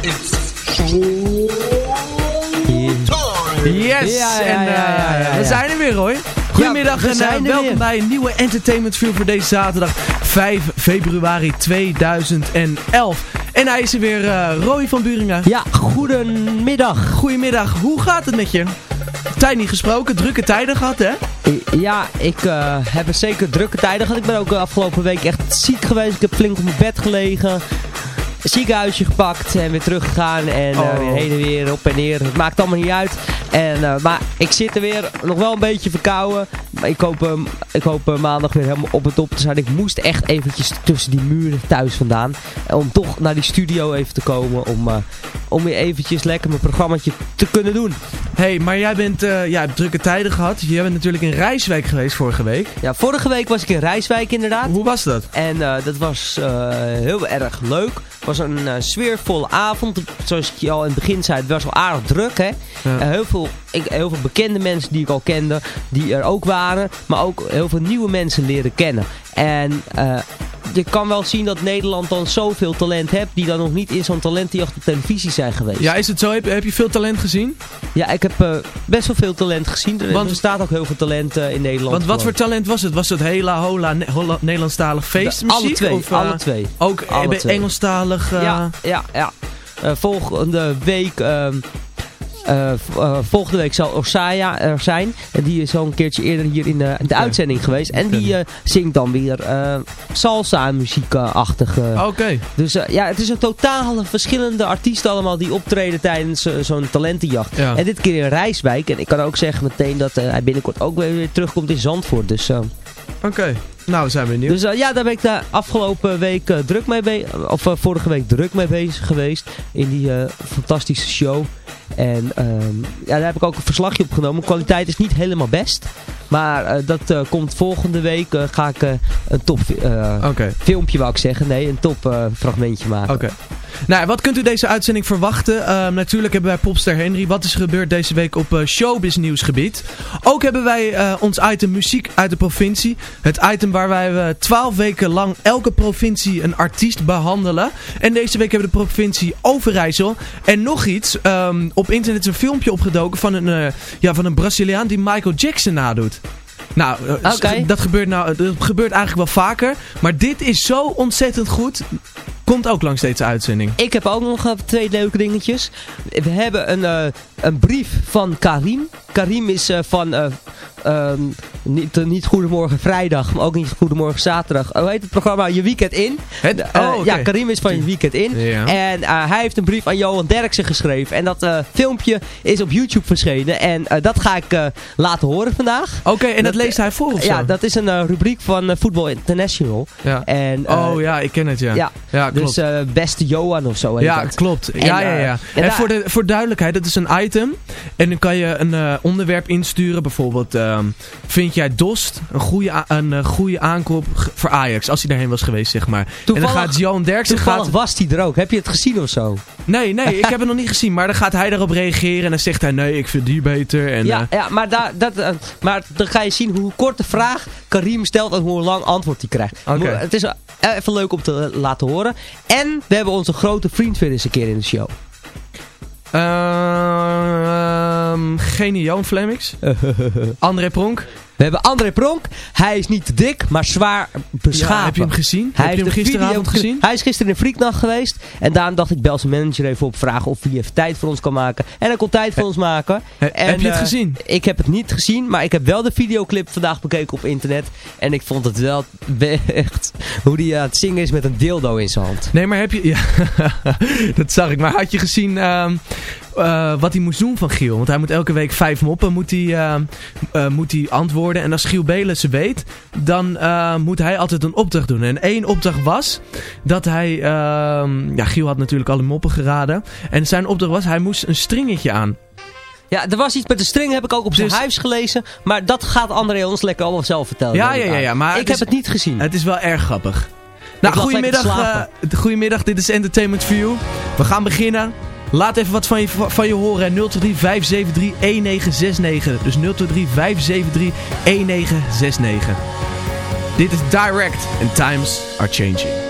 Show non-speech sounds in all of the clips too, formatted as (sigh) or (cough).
Yes, Ja, ja, en eh, we zijn er weer hoor. Goedemiddag en eh, welkom weer. bij een nieuwe Entertainment View voor deze zaterdag 5 februari 2011. En hij is er weer, eh Roy van Buringen. Ja, goedemiddag. Goedemiddag, hoe gaat het met je? Tijd niet gesproken, drukke tijden gehad hè? Ja, ik eh, heb zeker drukke tijden gehad. Ik ben ook de afgelopen week echt ziek geweest. Ik heb flink op mijn bed gelegen. Ziekenhuisje gepakt en weer teruggegaan. En eh, Oh. weer heen en weer, op en neer. Het maakt allemaal niet uit. En, eh, maar ik zit er weer nog wel een beetje verkouden. Maar ik hoop, eh, ik hoop eh, maandag weer helemaal op het top te zijn. Ik moest echt eventjes tussen die muren thuis vandaan. Om toch naar die studio even te komen. Om, om weer eventjes lekker mijn programmaatje te kunnen doen. hey, maar jij, bent, eh, hebt drukke tijden gehad. Jij bent natuurlijk in Rijswijk geweest vorige week. Ja, vorige week was ik in Rijswijk inderdaad. Hoe was dat? En eh, dat was eh, heel erg leuk. Het was een sfeervolle avond. Zoals ik je al in het begin zei, het was wel aardig druk. Hè? Ja. Heel, veel, ik, heel veel bekende mensen die ik al kende, die er ook waren. Maar ook heel veel nieuwe mensen leren kennen. En je kan wel zien dat Nederland dan zoveel talent heeft, die dan nog niet in zo'n talentenjacht op televisie zijn geweest. Ja, is het zo? Heb, heb je veel talent gezien? Ja, ik heb eh, best wel veel talent gezien. Want- er staat ook heel veel talent eh, in Nederland. Want wat voor talent was het? Was het hela, hola, ne Holla- Nederlandstalig feestmuziek? alle twee, Of, eh, alle twee. Ook Alle twee. Engelstalig? Ja, ja, ja. Volgende week... eh, eh, volgende week zal Osaya er zijn. En die is al een keertje eerder hier in de, de uitzending geweest. En die eh, zingt dan weer eh, salsa muziekachtige. Oké. Dus eh, ja, het is een totaal verschillende artiesten allemaal die optreden tijdens eh, zo'n talentenjacht. Ja. En dit keer in Rijswijk. En ik kan ook zeggen meteen dat eh, hij binnenkort ook weer, weer terugkomt in Zandvoort. Dus, eh, Oké. Nou, we zijn benieuwd. dus eh, ja, daar ben ik de afgelopen week eh, druk mee bezig. Of eh, vorige week druk mee bezig geweest. In die eh, fantastische show. En ehm, ja, daar heb ik ook een verslagje opgenomen. Kwaliteit is niet helemaal best. Maar eh, dat eh, komt volgende week. eh, ga ik een top filmpje, wou ik zeggen. Nee, een top fragmentje maken. Oké. Nou, wat kunt u deze uitzending verwachten? Ehm, natuurlijk hebben wij Popster Henry. Wat is er gebeurd deze week op eh, showbiz nieuwsgebied? Ook hebben wij eh, ons item muziek uit de provincie. Het item waar wij eh, twaalf weken lang elke provincie een artiest behandelen. En deze week hebben we de provincie Overijssel. En nog iets. ehm, op internet is een filmpje opgedoken van een, ja, van een Braziliaan die Michael Jackson nadoet. Nou, dat, gebeurt nou, dat gebeurt eigenlijk wel vaker. Maar dit is zo ontzettend goed. Komt ook langs deze uitzending. Ik heb ook nog eh, twee leuke dingetjes. We hebben een, eh, een brief van Karim. Karim is eh, van, eh, ehm, niet, eh, niet Goedemorgen Vrijdag, maar ook niet Goedemorgen Zaterdag. Hoe heet het programma? Je Weekend In. Het, oh. Ja, Karim is van Je Weekend In. Ja. En hij heeft een brief aan Johan Derksen geschreven. En dat filmpje is op YouTube verschenen. En dat ga ik laten horen vandaag. Oké, en dat, Dat- leest hij voor of zo? Ja, dat is een rubriek van Football International. Ja. En, oh ja, ik ken het, ja. ja, ja klopt. Dus beste Johan of zo heet ja, dat. klopt. En, ja, ja, ja. eh, En, en voor, de, voor duidelijkheid, dat is een item. En dan kan je een eh, onderwerp insturen. Bijvoorbeeld, ehm, vind jij Dost een goede, een eh, goede aankoop voor Ajax? Als hij daarheen was geweest, zeg maar. en Toevallig- dan gaat Johan Derksen... Toevallig Gaat, was hij er ook. Heb je het gezien of zo? nee, nee, ik heb het nog niet gezien. Maar dan gaat hij daarop reageren. En dan zegt hij, nee, ik vind die beter. En, ja, eh, ja maar, daar, dat, maar dan ga je zien hoe kort de vraag Karim stelt en hoe lang antwoord hij krijgt. Het is even leuk om te laten horen. En we hebben onze grote vriend weer eens een keer in de show. Ehm, geen Johan Flemings. (laughs) André Pronk. We hebben André Pronk. Hij is niet te dik, maar zwaar beschapen. Ja, heb je hem gezien? Hij heb je hem gisteravond video- gezien? Hij is gisteren in Frieknacht geweest. En daarom dacht ik, bel zijn manager even op vragen of hij even tijd voor ons kan maken. En hij kon tijd voor ons maken. He- En, heb je het eh, gezien? Ik heb het niet gezien, maar ik heb wel de videoclip vandaag bekeken op internet. En ik vond het wel echt hoe hij aan het zingen is met een dildo in zijn hand. Nee, maar heb je... Ja, (laughs) dat zag ik. Maar had je gezien ehm, eh, wat hij moest doen van Giel? Want hij moet elke week vijf moppen moet hij, ehm, eh, moet hij antwoorden. En als Giel Belen ze weet, dan eh, moet hij altijd een opdracht doen. En één opdracht was dat hij... ehm, ja, Giel had natuurlijk alle moppen geraden. En zijn opdracht was, hij moest een stringetje aan. Ja, er was iets met de string, heb ik ook op zijn Dus- huis gelezen. Maar dat gaat André ons lekker allemaal zelf vertellen. Ja, ja, ja, maar ik heb is- het niet gezien. Het is wel erg grappig. Nou, goedemiddag, eh, goedemiddag, dit is Entertainment You. We gaan beginnen. Laat even wat van je, van je horen. 023 573 1969. Dus 023 573 1969. Dit is Direct and Times are Changing.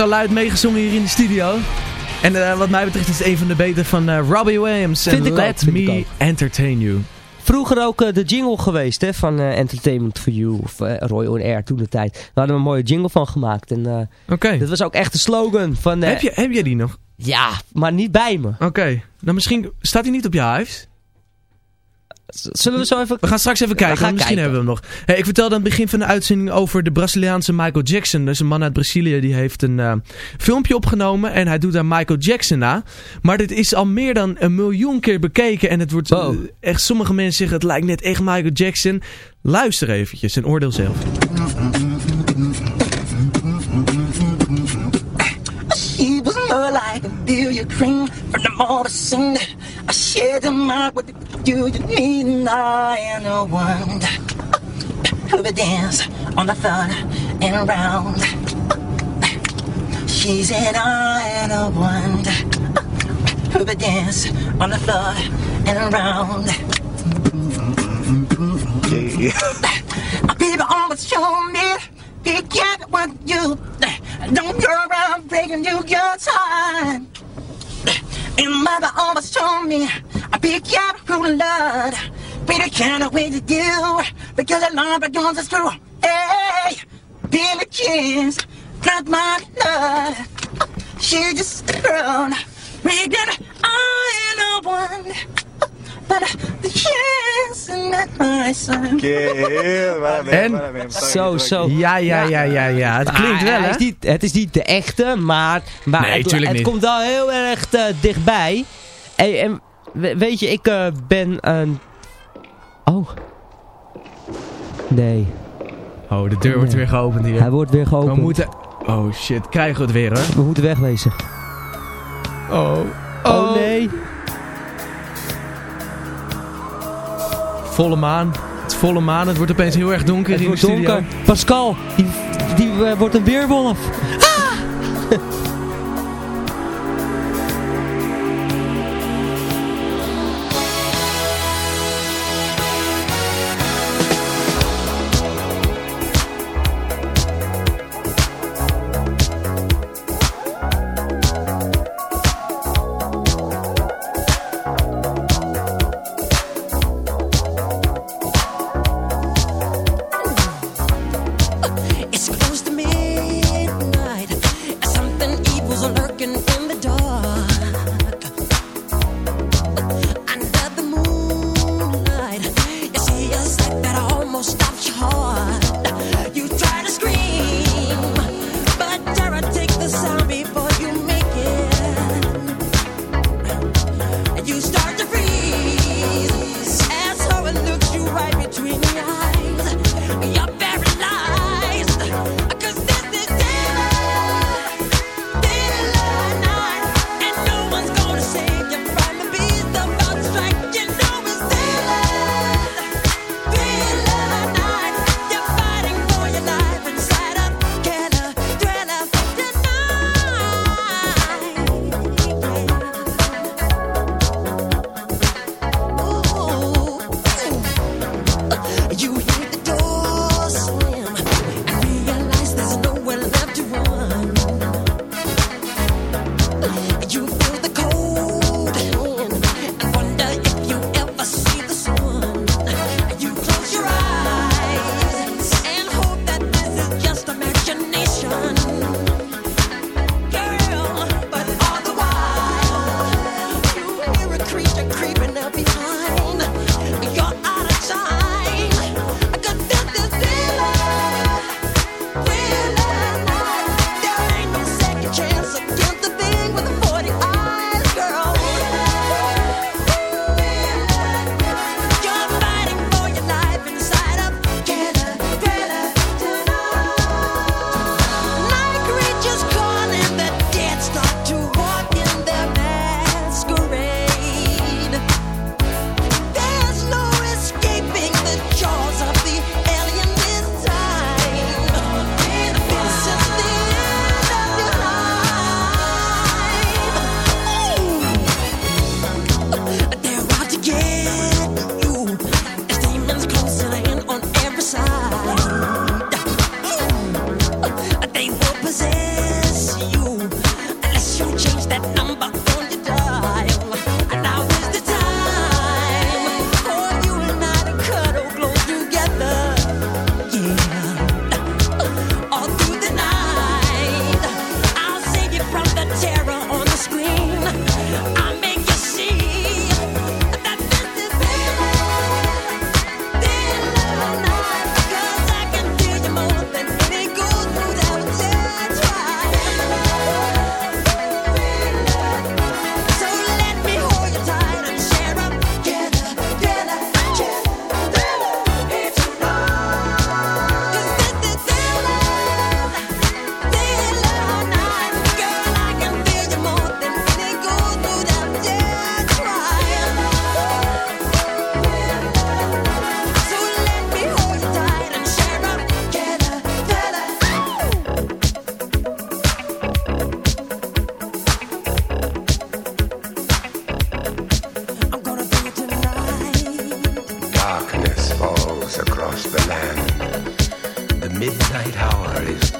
Al luid meegezongen hier in de studio. En eh, wat mij betreft is het een van de beter van eh, Robbie Williams. Vind en ook, Let ik Me ook. Entertain You. Vroeger ook eh, de jingle geweest hè, van Entertainment for You of Roy on Air toen de tijd. Daar hadden we een mooie jingle van gemaakt. En Oké. dat was ook echt de slogan van... Heb, je, heb jij die nog? Ja, maar niet bij me. Oké. Nou, misschien staat hij niet op je huis. Zullen we zo even... We gaan straks even kijken, gaan misschien kijken. hebben we hem nog. Hey, ik vertelde aan het begin van de uitzending over de Braziliaanse Michael Jackson. Dus een man uit Brazilië die heeft een eh, filmpje opgenomen en hij doet daar Michael Jackson na. Maar dit is al meer dan een miljoen keer bekeken en het wordt Wow. eh, echt, sommige mensen zeggen het lijkt net echt Michael Jackson. Luister eventjes en oordeel zelf. She was more like a billiard cream from the morning. I share the mark with you, you need and I am the one who would dance on the floor and around. She said I am the one who would dance on the floor and around. People always show me be careful what you don't go around breaking you your time. And mother always told me be careful who love. Be the kind of way to do because the love begins to screw. Hey, the kids, not my love. She just grown. We did I am the one. But the chance met my son. En? Zo, zo. Ja, ja, ja, ja, ja. Het klinkt Maar wel, hè? Is niet, het is niet de echte, maar, maar Nee, het, het niet. komt wel heel erg eh, dichtbij. Hey, en we- weet je, ik eh, ben een... Oh. Nee, Oh, de deur wordt weer geopend hier. hij wordt weer We geopend. moeten... Oh shit, krijgen we het weer, hoor. We moeten wegwezen. Oh. Oh, nee. Volle maan. Het is volle maan. Het wordt opeens heel erg donker Het in wordt de studio. donker. Pascal, die, die eh, wordt een weerwolf. It's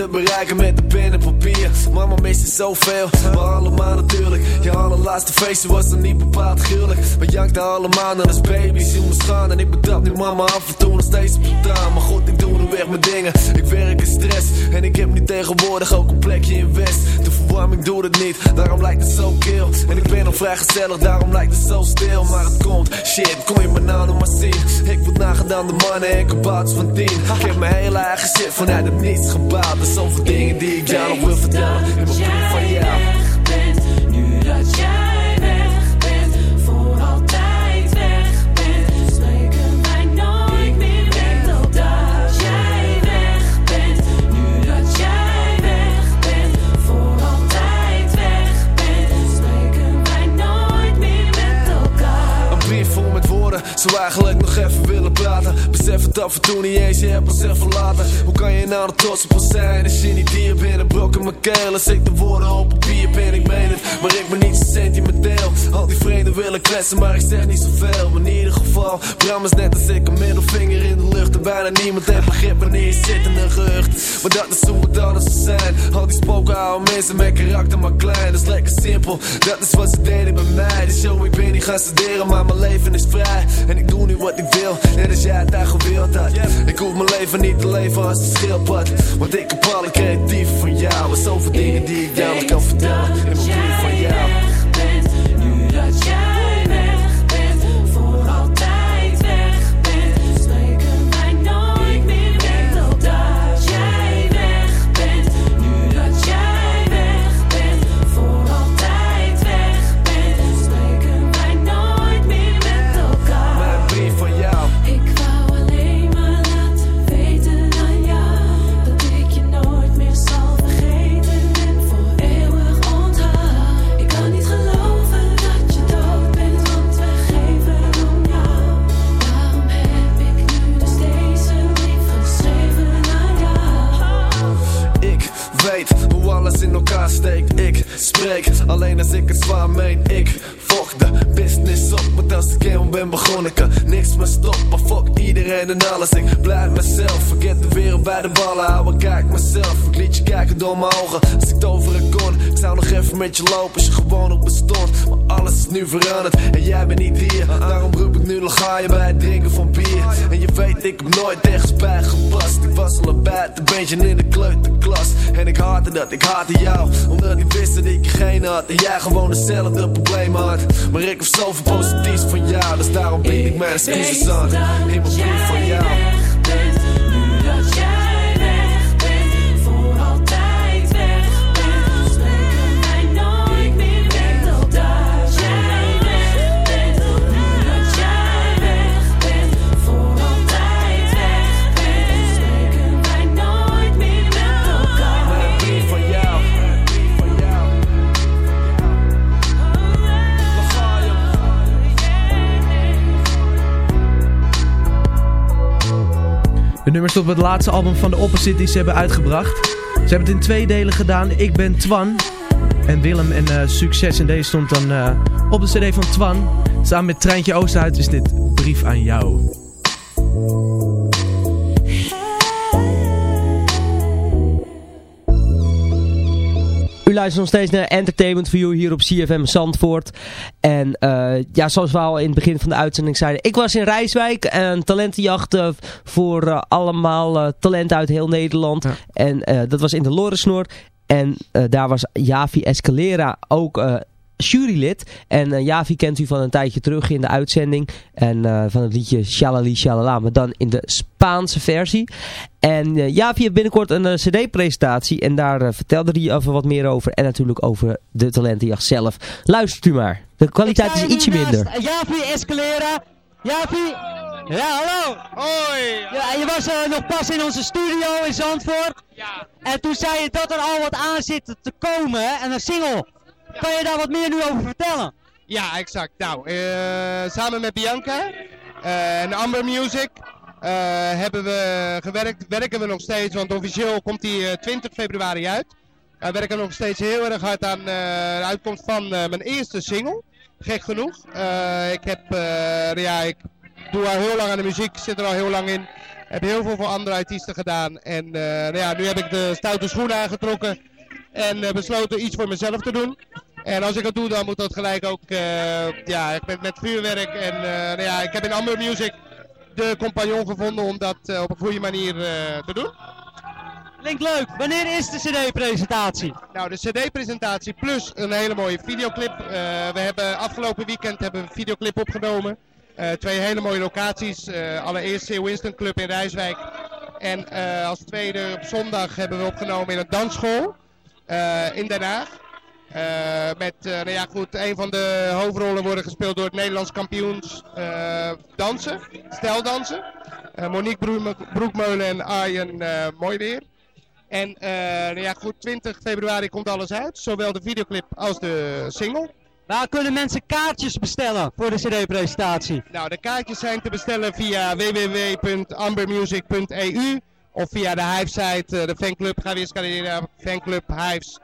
te bereiken met de pen en papier. Mama mist je zoveel, maar allemaal natuurlijk. Je allerlaatste feestje was dan niet bepaald gruwelijk. We jankten allemaal naar als baby's in mijn gaan. En ik betrap nu mama af en toe nog steeds op de. Maar goed, ik doe nu weg mijn dingen. Ik werk in stress en ik heb nu tegenwoordig ook een plekje in West. De verwarming doet het niet, daarom lijkt het zo kil. En ik ben nog vrij gezellig, daarom lijkt het zo stil. Maar het komt, shit, kom je me nou nog maar zien. Ik word nagedaan de mannen en kabouters van tien. Ik heb mijn hele eigen shit vanuit het niets gebouwd. Zoveel dingen die ik jou wil vertellen. In brief van jou. Zou eigenlijk nog even willen praten. Besef het af en toe niet eens, je hebt ons even laten. Hoe kan je nou nog trots op ons zijn als je niet hier bent? Brok in mijn keel als ik de woorden op papier ben. Ik meen het, maar ik ben niet zo sentimenteel. Al die vrienden willen kletsen, maar ik zeg niet zoveel. In ieder geval, Bram is net als ik een middelvinger in de lucht. En bijna niemand heeft begrip wanneer je zit in een gehucht. Maar dat is hoe het alles zou zijn. Al die spoken houden mensen met karakter maar klein. Dat is lekker simpel, dat is wat ze deden bij mij. Dus yo, ik ben niet gaan studeren, maar mijn leven is vrij. En ik doe nu wat ik wil, net als jij het daar gewild had. Ik hoef mijn leven niet te leven als een schildpad. Want ik heb alle creatief van jou. En zoveel dingen die ik jou kan vertellen. In mijn brief van jou. Ik haatte dat, ik haatte jou. Omdat ik wist dat ik geen had. En jij gewoon hetzelfde probleem had. Maar ik heb zoveel positiefs van jou. Dus daarom bied ik mijn excuses aan. In mijn brief van jou. Op het laatste album van de Opposite die ze hebben uitgebracht. Ze hebben het in twee delen gedaan. Ik ben Twan en Willem en eh, Succes. En deze stond dan eh, op de cd van Twan. Samen met Treintje Oosterhuis is dit Brief aan jou. Luistert nog steeds naar Entertainment for You hier op CFM Zandvoort. En eh, ja, zoals we al in het begin van de uitzending zeiden. Ik was in Rijswijk. Een talentenjacht eh, voor eh, allemaal talenten uit heel Nederland. En dat was in de Lorensnoor. En daar was Javi Escalera ook jurylid. En eh, Javi kent u van een tijdje terug in de uitzending. En eh, van het liedje Shalali Shalala. Maar dan in de Spaanse versie. En eh, Javi heeft binnenkort een cd-presentatie. En daar vertelde hij even wat meer over. En natuurlijk over de talentenjacht zelf. Luistert u maar. De kwaliteit is ietsje minder. Javi Escalera. Javi. Ja, hallo. Hoi. Ja, je was nog pas in onze studio in Zandvoort. Ja. En toen zei je dat er al wat aan zit te komen, hè? En een single. Kan je daar wat meer nu over vertellen? Ja, exact. Nou, eh, samen met Bianca eh, en Amber Music eh, hebben we gewerkt, werken we nog steeds, want officieel komt die eh, 20 februari uit. We werken nog steeds heel erg hard aan de uitkomst van mijn eerste single. Gek genoeg. Ik heb, ja, ik doe al heel lang aan de muziek, zit er al heel lang in. Heb heel veel voor andere artiesten gedaan. En nou ja, nu heb ik de stoute schoenen aangetrokken en eh, besloten iets voor mezelf te doen. En als ik dat doe, dan moet dat gelijk ook eh, ja, met, met vuurwerk. En eh, nou ja, ik heb in Amber Music de compagnon gevonden om dat op een goede manier te doen. Klinkt leuk. Wanneer is de cd-presentatie? Nou, de cd-presentatie plus een hele mooie videoclip. We hebben afgelopen weekend hebben we een videoclip opgenomen. Twee hele mooie locaties. Allereerst Sir Winston Club in Rijswijk. En als tweede op zondag hebben we opgenomen in een dansschool in Den Haag. Eh, met, eh, nou ja goed, een van de hoofdrollen worden gespeeld door het Nederlands kampioens eh, dansen, stijldansen. Eh, Monique Broekmeulen en Arjen eh Mooiweer. En eh, nou ja goed, 20 februari komt alles uit, zowel de videoclip als de single. Waar kunnen mensen kaartjes bestellen voor de cd-presentatie? Nou, de kaartjes zijn te bestellen via www.ambermusic.eu of via de Hive-site, eh, de fanclub. Ga weer scaleren, fanclub Hives.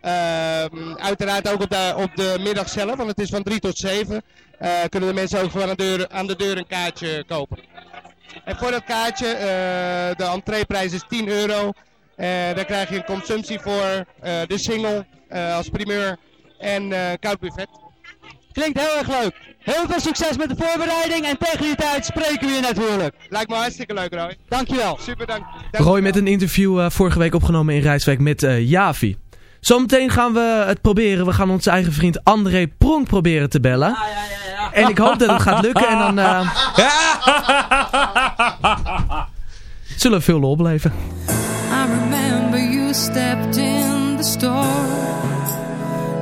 Ehm, uiteraard ook op de, op de middag zelf, want het is van 3 tot 7. eh, kunnen de mensen ook gewoon aan de, deur, aan de deur een kaartje kopen. En voor dat kaartje, eh, de entreeprijs is 10 euro. Daar krijg je een consumptie voor, de single als primeur en koud buffet. Klinkt heel erg leuk. Heel veel succes met de voorbereiding en tegen die tijd spreken we je natuurlijk. Lijkt me hartstikke leuk, Roy. Dankjewel. Super, dank. dank Roy met een interview eh, vorige week opgenomen in Rijswijk met eh, Javi. Zometeen gaan we het proberen. We gaan onze eigen vriend André Pronk proberen te bellen. En ik hoop dat het gaat lukken. En dan eh, (laughs) zullen we veel lol beleven. I remember you stepped in the store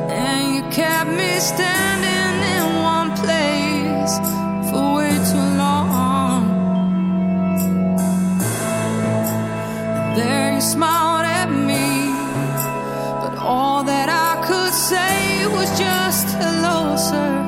and you kept me standing was just hello, sir.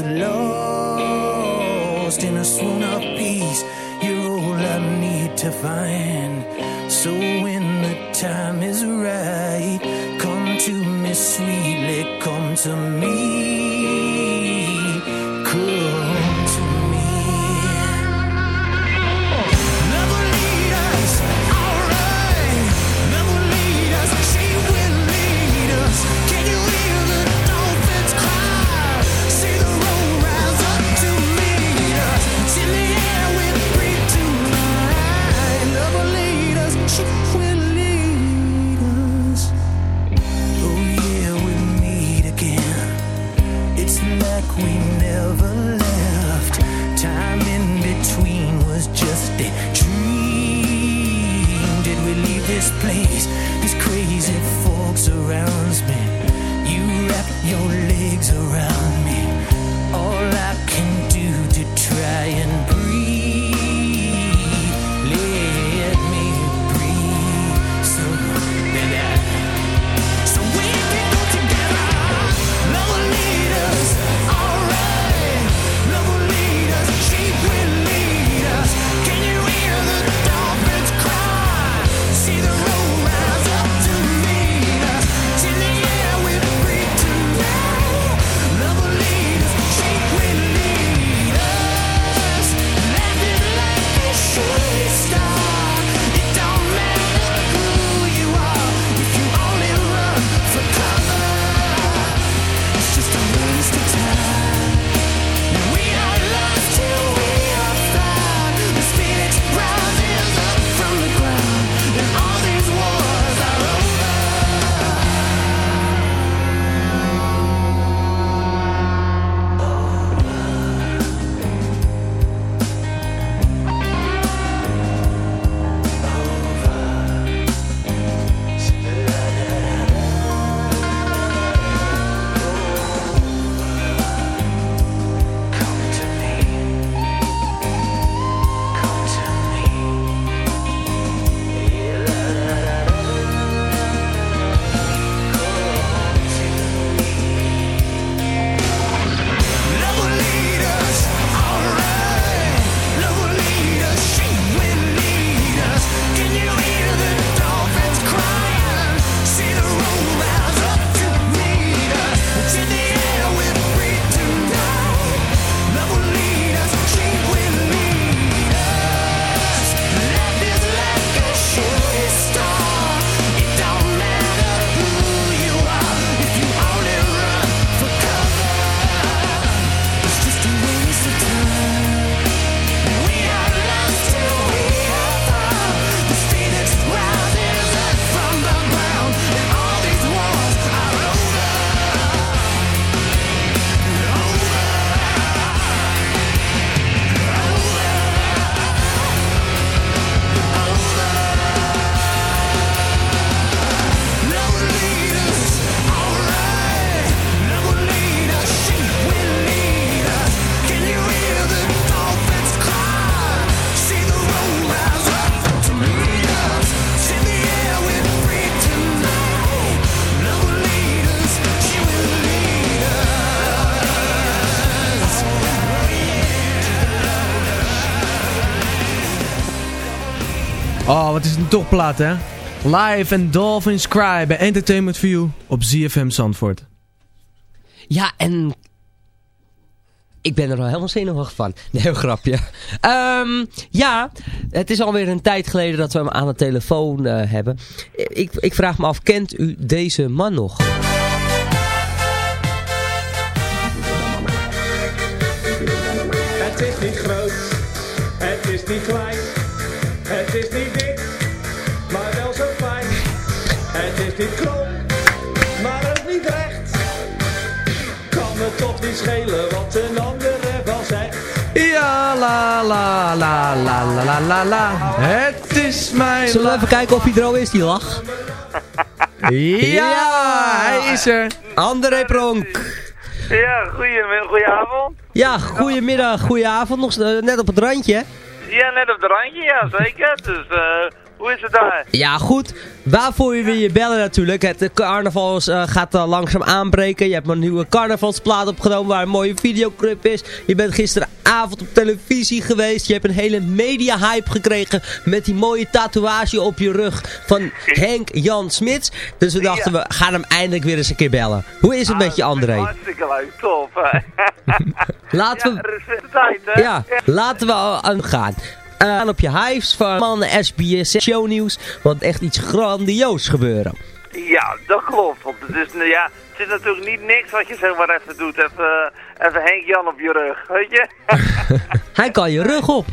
lost in a swoon of peace. You're all I need to find. So when the time is right, come to me sweetly, come to me. Oh, wat is een topplaat, hè? Live en Dolphins Cry bij Entertainment View op ZFM Zandvoort. Ja, en... Ik ben er al helemaal zenuwachtig van. Nee, een grapje. Ehm, ja, het is alweer een tijd geleden dat we hem aan de telefoon eh, hebben. Ik, ik vraag me af, kent u deze man nog? La, la, la, la, la, la. Het is mijn... Zullen we even kijken of hij er al is, die lach? (laughs) Ja, hij is er. André Pronk. Ja, goeie Ja, goedemiddag, goedenavond. Nog eh, net op het randje. hè? Ja, net op de randje, ja zeker. Dus eh, hoe is het daar? Ja, goed. Waarvoor we je bellen natuurlijk. Het eh, carnaval eh, gaat eh, langzaam aanbreken. Je hebt een nieuwe carnavalsplaat opgenomen waar een mooie videoclip is. Je bent gisteravond op televisie geweest. Je hebt een hele media-hype gekregen met die mooie tatoeage op je rug van Henk Jan Smits. Dus we dachten, we gaan hem eindelijk weer eens een keer bellen. Hoe is het met je, André? Hartstikke leuk, top. (laughs) (laughs) Laten we... Is weer tijd, hè? Ja, laten we aan gaan. Eh, aan op je hives van mannen SBS shownieuws. Want echt iets grandioos gebeuren. Ja, dat klopt. Want het is, nou ja, het is natuurlijk niet niks wat je zomaar even doet. Even, eh, even Henk Jan op je rug, weet je? (laughs) Hij kan je rug op.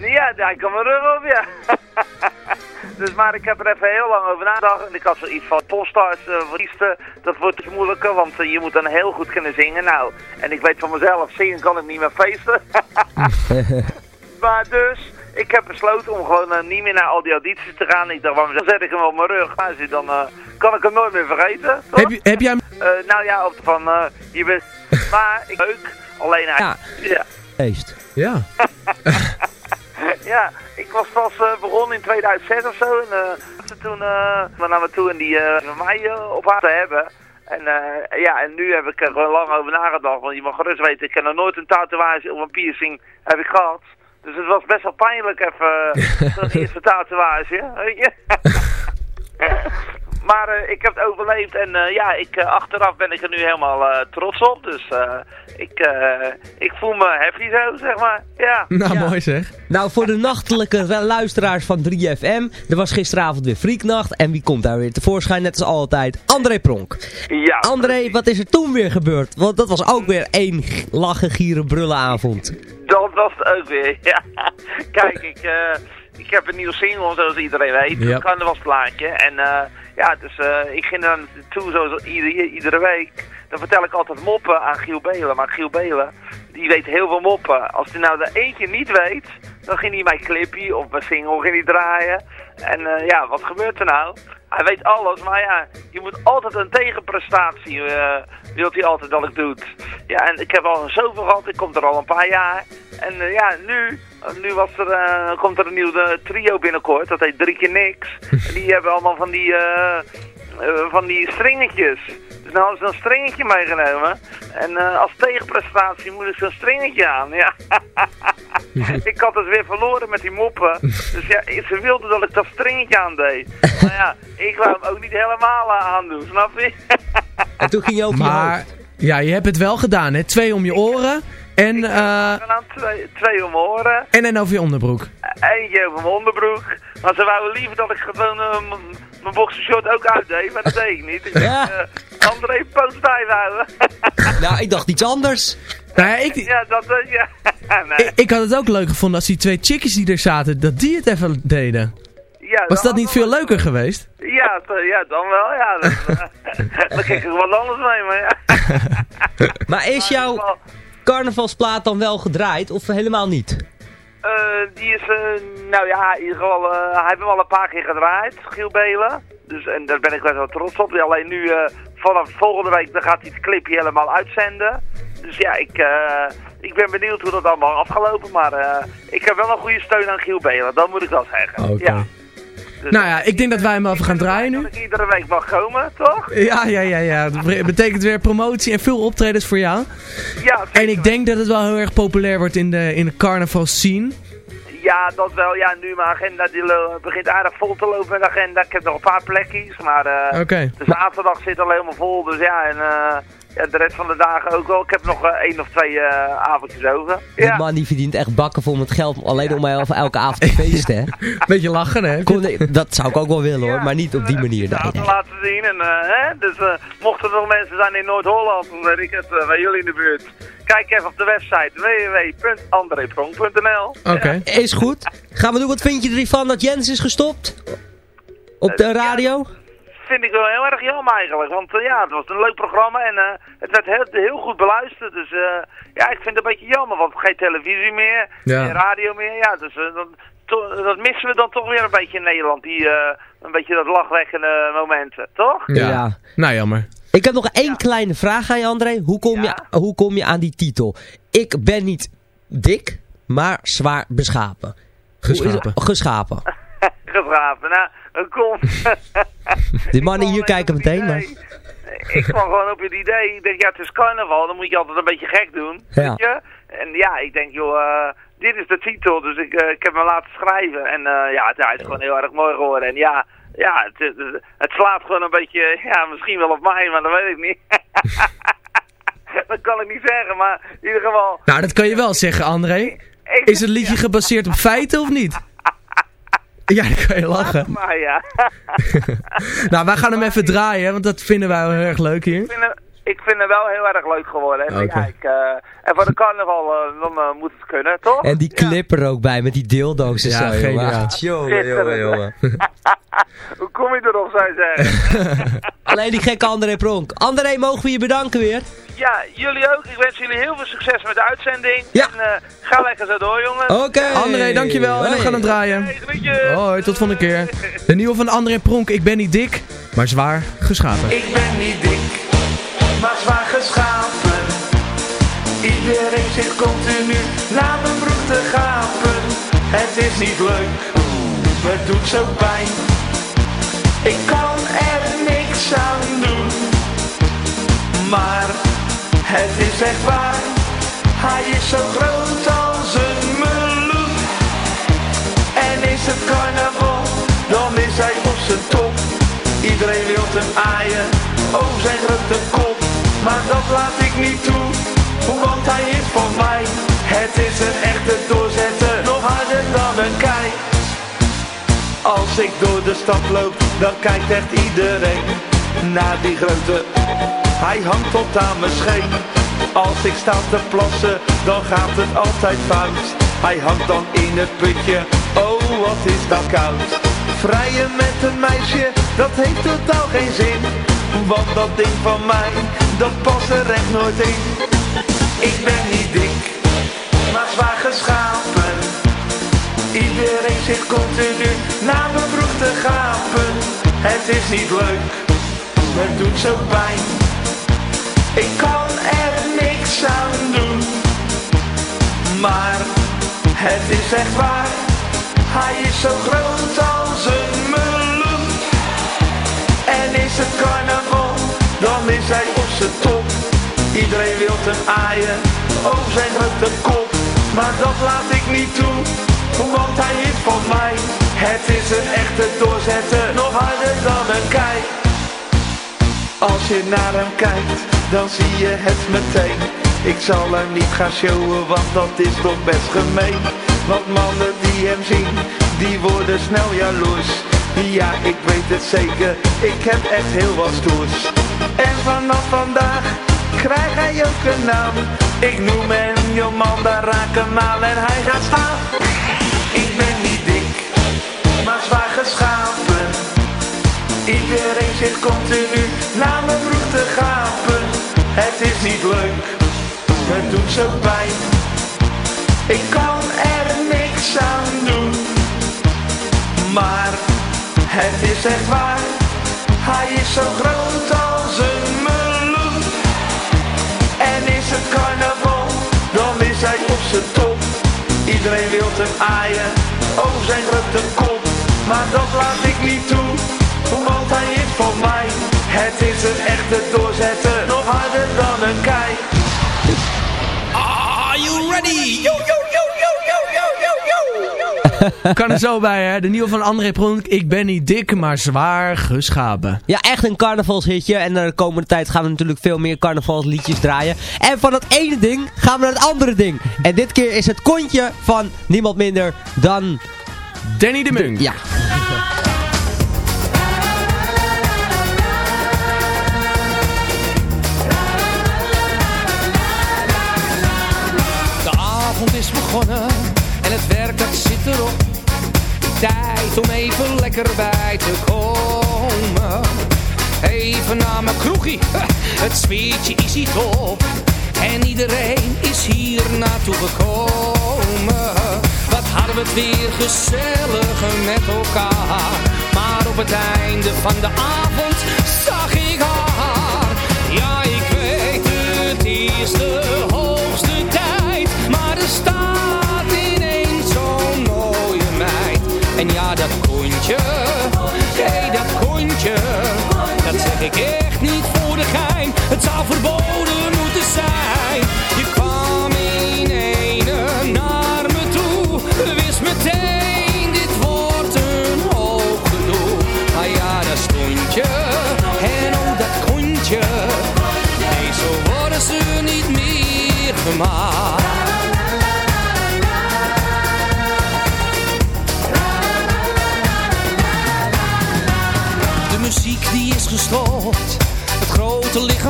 Ja, hij kan mijn rug op, ja. (laughs) dus maar ik heb er even heel lang over nagedacht. En ik had zoiets van popstars, uh, artiesten, dat wordt iets moeilijker, want eh, je moet dan heel goed kunnen zingen. Nou, en ik weet van mezelf, zingen kan ik niet meer feesten. (laughs) maar dus, ik heb besloten om gewoon eh, niet meer naar al die audities te gaan. Ik dacht, waarom zet ik hem op mijn rug? Nou, dan eh, kan ik hem nooit meer vergeten. toch? Heb, je, heb jij... Eh, nou ja, op van, eh, je bent... (laughs) maar, ik leuk, alleen hij... Ja. ja. Feest. Ja. (laughs) ja, ik was pas eh, begonnen in 2006 of zo. En uh, toen uh, naar me toe en die uh, mij uh, op haar te hebben. En uh, ja, en nu heb ik er gewoon lang over nagedacht. Want je mag gerust weten, ik heb nog nooit een tatoeage of een piercing heb ik gehad. Dus het was best wel pijnlijk even, (laughs) dat eerste tatoeage, weet je. (laughs) Maar uh, ik heb het overleefd en uh, ja, ik, uh, achteraf ben ik er nu helemaal trots op. Dus ik, ik voel me happy zo, zeg maar. Ja. Nou, Ja. mooi zeg. Nou, voor de nachtelijke lu- luisteraars van 3FM. Er was gisteravond weer Freaknacht. En wie komt daar weer tevoorschijn? Net als altijd. André Pronk. Ja. André, wat is er toen weer gebeurd? Want dat was ook weer één lachen, gieren, brullen avond. Dat was het ook weer, (laughs) ja. Kijk, ik, eh, ik heb een nieuwe single, zoals iedereen weet. Ja. Een carnavalsplaatje. En eh, ja, dus eh, ik ging er naartoe zoals iedere, iedere week. Dan vertel ik altijd moppen aan Giel Belen. Maar Giel Belen, die weet heel veel moppen. Als hij nou er eentje niet weet, dan ging hij mijn clipje of mijn single ging hij draaien. En ja, wat gebeurt er nou? Hij weet alles, maar ja, je moet altijd een tegenprestatie, wilt hij altijd dat ik doet. Ja, en ik heb al zoveel gehad, ik kom er al een paar jaar. En eh, ja, nu, nu was er, eh, komt er een nieuw trio binnenkort, dat heet Drie keer Niks. (laughs) En die hebben allemaal van die, van die stringetjes. Dus nou hadden ze een stringetje meegenomen. En eh, als tegenprestatie moet ik zo'n stringetje aan, ja. (laughs) ik had het weer verloren met die moppen. Dus ja, ze wilden dat ik dat stringetje aandeed. (laughs) Maar ja, ik wou hem ook niet helemaal eh, aandoen, snap je? (laughs) En toen ging je over je Maar, hoofd. ja, je hebt het wel gedaan, hè. Twee om je oren en, eh, Aan twee, twee om mijn oren. en een over je onderbroek. Eentje over mijn onderbroek. Maar ze wouden liever dat ik gewoon eh, mijn boxershort ook uitdeed, maar dat deed ik niet. Ik (laughs) denk, Ja. eh, André houden. (laughs) Nou, ik dacht iets anders. Nou ja, ik, ja, dat eh, ja. (laughs) nee. ik, ik had het ook leuk gevonden als die twee chickies die er zaten, dat die het even deden. ja, Was dat niet veel leuker geweest? Ja, ja, dan wel, ja. Dan, eh, dan kijk ik er wat anders mee, maar ja. Maar is jouw carnavalsplaat dan wel gedraaid of helemaal niet? Eh, die is, eh, nou ja, in ieder geval, eh, hij heeft hem al een paar keer gedraaid, Giel Belen. Dus, en daar ben ik best wel trots op. Alleen nu, vanaf volgende week, dan gaat hij het clipje helemaal uitzenden. Dus ja, ik, ik ben benieuwd hoe dat allemaal afgelopen. Maar ik heb wel een goede steun aan Giel Belen, dat moet ik wel zeggen. Ja. Dus, Nou ja, ik denk dat wij hem even gaan draaien nu. dat ik iedere week mag komen, toch? Ja, ja, ja, ja. Dat be- betekent weer promotie en veel optredens voor jou. Ja, En ik denk dat het wel heel erg populair wordt in de, in de carnaval scene. Ja, dat wel. Ja, nu mijn agenda die begint aardig vol te lopen met agenda. Ik heb nog een paar plekjes, maar Oké. de zaterdag zit al helemaal vol. Dus ja, en eh, de rest van de dagen ook wel. Ik heb nog eh, één of twee eh, avondjes over. Die man die verdient echt bakken vol met geld alleen om mij over elke avond te (laughs) feesten, hè? Beetje lachen, hè? Dat zou ik ook wel willen hoor, maar niet op die manier. Te nee. laten zien. En, eh, hè? Dus eh, mochten er nog mensen zijn in Noord-Holland, dan weet ik het, eh, bij jullie in de buurt. Kijk even op de website www.andreprong.nl Oké. Is goed. Gaan we doen, wat vind je ervan dat Jens is gestopt? Op de radio? Vind ik wel heel erg jammer eigenlijk. Want eh, ja, het was een leuk programma en eh, het werd heel, heel goed beluisterd. Dus eh, ja, ik vind het een beetje jammer, want geen televisie meer, Ja. geen radio meer. Ja, dus dan, to- dat missen we dan toch weer een beetje in Nederland. Die, eh, een beetje dat lachwekkende momenten, toch? Ja. Nou, jammer. Ik heb nog één kleine vraag aan je, André. Hoe kom, je, hoe kom je aan die titel? Ik ben niet dik, maar zwaar beschapen. Geschapen. Geschapen. Nou, dan kom. (laughs) Die mannen hier kijken meteen, maar... ik kwam gewoon op het idee, ik denk, ja, het is carnaval, dan moet je altijd een beetje gek doen, Ja. weet je? En ja, ik denk, joh, eh, dit is de titel, dus ik, eh, ik heb hem laten schrijven. En eh, ja, het, hij is gewoon heel erg mooi geworden. En ja, ja het, het, het slaat gewoon een beetje, ja, misschien wel op mij, maar dat weet ik niet. (laughs) dat kan ik niet zeggen, maar in ieder geval... Nou, dat kan je wel zeggen, André. Is het liedje gebaseerd op feiten of niet? (laughs) Ja, dan kan je lachen. Maar ja. (laughs) Nou, wij gaan hem even draaien, want dat vinden wij wel heel erg leuk hier. Ik vind, hem, wel heel erg leuk geworden. En, ja, ik, eh, en voor de carnaval, eh, dan eh, moet het kunnen, toch? En die clip er ook bij met die dildo's en Ja, zo. jongen. geniaal. Ah, Jongen, jongen, jongen. Hoe kom je erop, zou je zeggen? (laughs) Alleen die gekke André Pronk. André, mogen we je bedanken weer? ja, jullie ook. Ik wens jullie heel veel succes met de uitzending. En eh, ga lekker zo door, jongen. Oké. André, dankjewel. En we gaan hem draaien. Hoi, tot volgende keer. (laughs) De nieuwe van André Pronk. Ik ben niet dik, maar zwaar geschapen. Ik ben niet dik, maar zwaar geschapen. Iedereen zit continu naar mijn broek te gapen. Het is niet leuk, het doet zo pijn. Ik kan er niks aan doen. Maar het is echt waar, hij is zo groot als een meloen. En is het carnaval, dan is hij op zijn top. Iedereen wil hem aaien, oh zijn grote kop. Maar dat laat ik niet toe, want hij is voor mij. Het is een echte doorzetter, nog harder dan een kei. Als ik door de stad loop, dan kijkt echt iedereen naar die grote. Hij hangt tot aan mijn scheen. Als ik sta te plassen, dan gaat het altijd fout. Hij hangt dan in het putje, oh wat is dat koud. Vrijen met een meisje, dat heeft totaal geen zin. Want dat ding van mij, dat past er echt nooit in. Ik ben niet dik, maar zwaar geschapen. Iedereen zit continu naar mijn broek te gapen. Het is niet leuk, het doet zo pijn. Ik kan er niks aan doen. Maar het is echt waar, hij is zo groot als een meloen. En is het carnaval, dan is hij op Iedereen wil hem aaien, oh zijn grote kop. Maar dat laat ik niet toe, want hij is van mij. Het is een echte doorzetter, nog harder dan een kei. Als je naar hem kijkt, dan zie je het meteen. Ik zal hem niet gaan showen, want dat is toch best gemeen. Want mannen die hem zien, die worden snel jaloers. Ja, ik weet het zeker, ik heb echt heel wat stoers. En vanaf vandaag krijgt hij ook een naam. Ik noem hem Jomanda Rakenmaal en hij gaat staan. Ik ben niet dik, maar zwaar geschapen. Iedereen zit continu naar mijn broek te gapen. Het is niet leuk, het doet zo pijn. Ik kan er niks aan doen. Maar het is echt waar, hij is zo groot als een meloen. En is het carnaval, dan is hij op zijn top. Iedereen wil hem aaien, oh zijn grote kop. Maar dat laat ik niet toe, want hij is voor mij. Het is een echte doorzetter, nog harder dan een kei. Are you ready? Yo, yo. (laughs) Kan er zo bij, hè? De nieuwe van André Pronk. Ik ben niet dik, maar zwaar geschapen. Ja, echt een carnavalshitje. En de komende tijd gaan we natuurlijk veel meer carnavalsliedjes draaien. En van het ene ding gaan we naar het andere ding. En dit keer is het kontje van niemand minder dan... Danny de Munk. Ja. De avond is begonnen Tijd om even lekker bij te komen. Even naar mijn kroegje, het sfeertje is hier top. En iedereen is hier naartoe gekomen. Wat hadden we het weer gezellig met elkaar. Maar op het einde van de avond zag ik haar. Ja,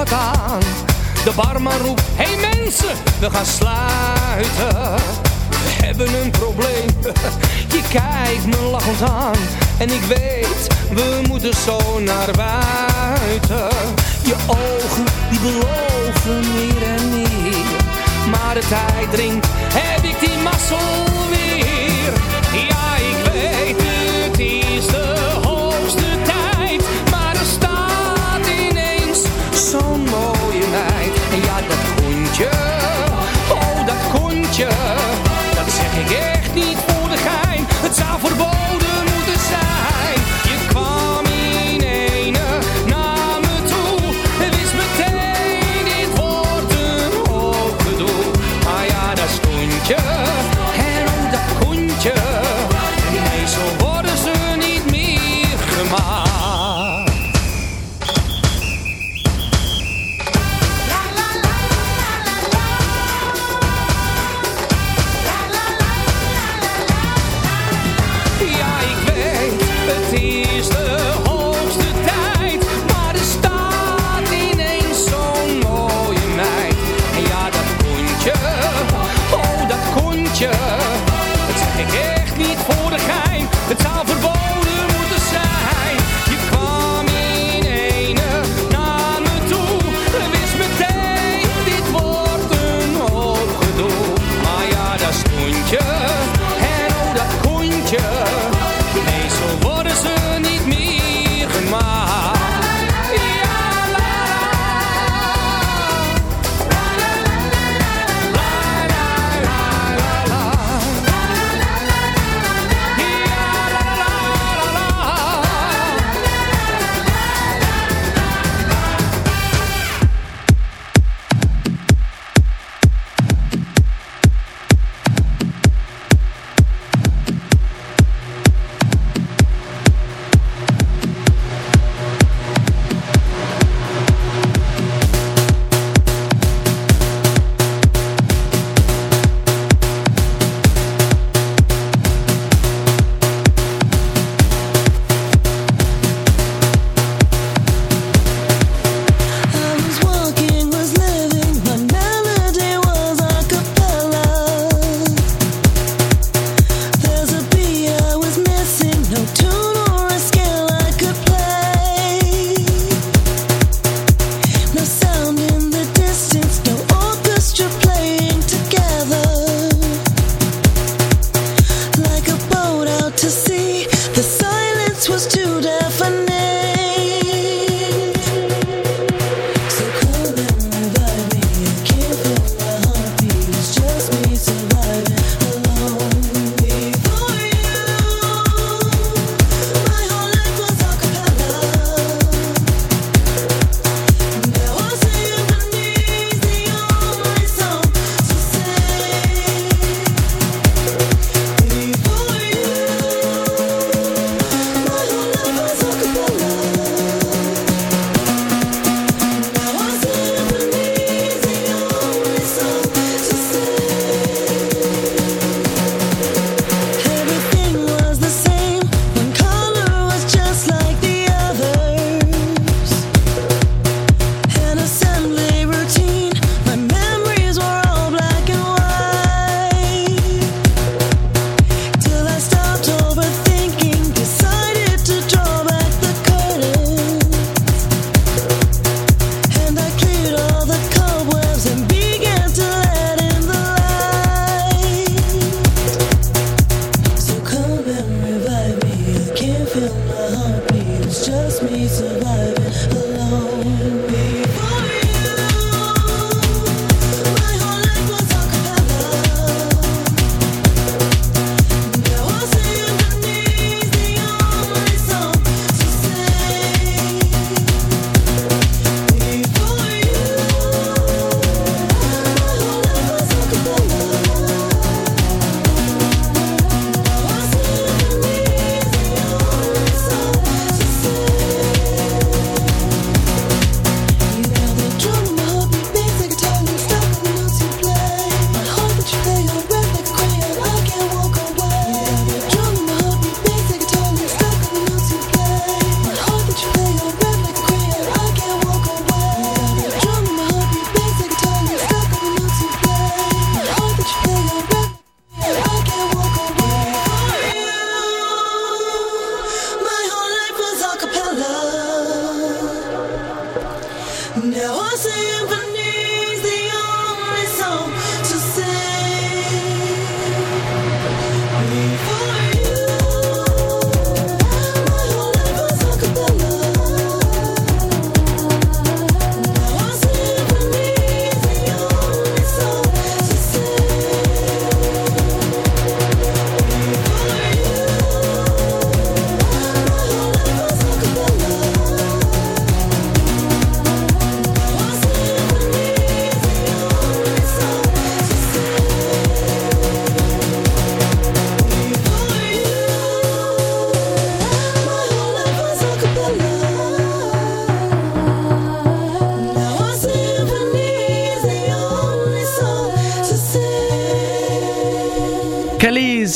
De barman roept, hé hey mensen, we gaan sluiten. We hebben een probleem, (laughs) je kijkt me lachend aan. En ik weet, we moeten zo naar buiten. Je ogen, die beloven meer en meer. Maar de tijd dringt, heb ik die mazzel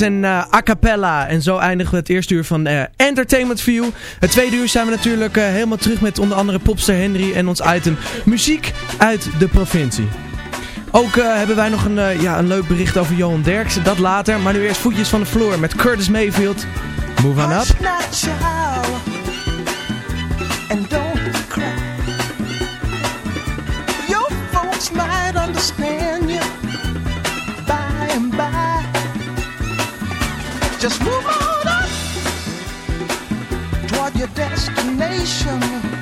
en eh, a cappella. En zo eindigen we het eerste uur van eh, Entertainment View. Het tweede uur zijn we natuurlijk eh, helemaal terug met onder andere Popster Henry en ons item Muziek uit de provincie. Ook hebben wij nog een, ja, een leuk bericht over Johan Derksen, dat later. Maar nu eerst voetjes van de vloer met Curtis Mayfield. Move on up. Just move on up toward your destination.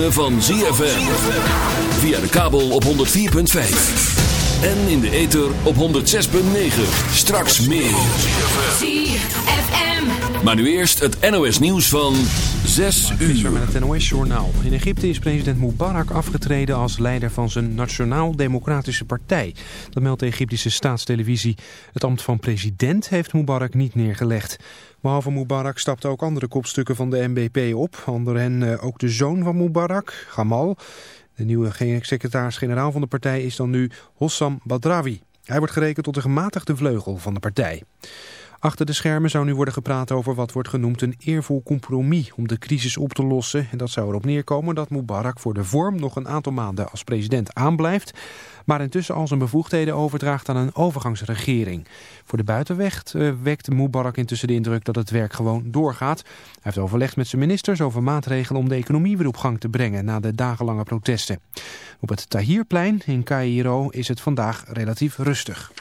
Ritme van ZFM. Via de kabel op 104.5. En in de ether op 106.9. Straks meer. ZFM. Maar nu eerst het NOS nieuws van 6 uur. met het NOS-journaal. In Egypte is president Mubarak afgetreden als leider van zijn Nationaal-Democratische Partij. Dat meldt de Egyptische staatstelevisie. Het ambt van president heeft Mubarak niet neergelegd. Behalve Mubarak stapten ook andere kopstukken van de MBP op. Onder hen eh, ook de zoon van Mubarak, Gamal. De nieuwe secretaris-generaal van de partij is dan nu Hossam Badrawi. Hij wordt gerekend tot de gematigde vleugel van de partij. Achter de schermen zou nu worden gepraat over wat wordt genoemd een eervol compromis om de crisis op te lossen. En dat zou erop neerkomen dat Mubarak voor de vorm nog een aantal maanden als president aanblijft. Maar intussen al zijn bevoegdheden overdraagt aan een overgangsregering. Voor de buitenweg uh, wekt Mubarak intussen de indruk dat het werk gewoon doorgaat. Hij heeft overlegd met zijn ministers over maatregelen om de economie weer op gang te brengen na de dagenlange protesten. Op het Tahrirplein in Cairo is het vandaag relatief rustig.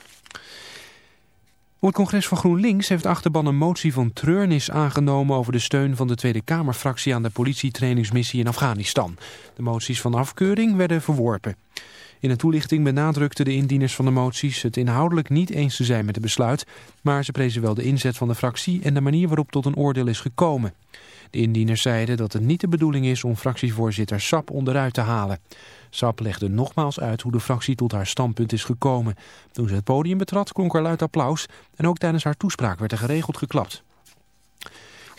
Het congres van GroenLinks heeft achterban een motie van treurnis aangenomen over de steun van de Tweede Kamerfractie aan de politietrainingsmissie in Afghanistan. De moties van afkeuring werden verworpen. In een toelichting benadrukten de indieners van de moties het inhoudelijk niet eens te zijn met het besluit, maar ze prezen wel de inzet van de fractie en de manier waarop tot een oordeel is gekomen. De indieners zeiden dat het niet de bedoeling is om fractievoorzitter Sap onderuit te halen. Sap legde nogmaals uit hoe de fractie tot haar standpunt is gekomen. Toen ze het podium betrad klonk er luid applaus en ook tijdens haar toespraak werd er geregeld geklapt.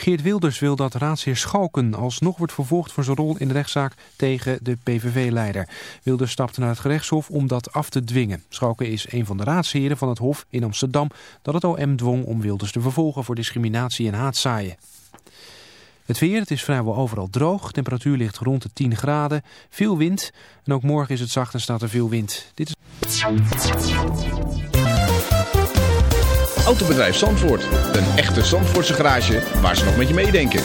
Geert Wilders wil dat raadsheer Schalken alsnog wordt vervolgd voor zijn rol in de rechtszaak tegen de PVV-leider. Wilders stapte naar het gerechtshof om dat af te dwingen. Schalken is een van de raadsheren van het Hof in Amsterdam dat het OM dwong om Wilders te vervolgen voor discriminatie en haatzaaien. Het weer, het is vrijwel overal droog. Temperatuur ligt rond de 10 graden. Veel wind. En ook morgen is het zacht en staat er veel wind. Dit is... Autobedrijf Zandvoort. Een echte Zandvoortse garage waar ze nog met je meedenken.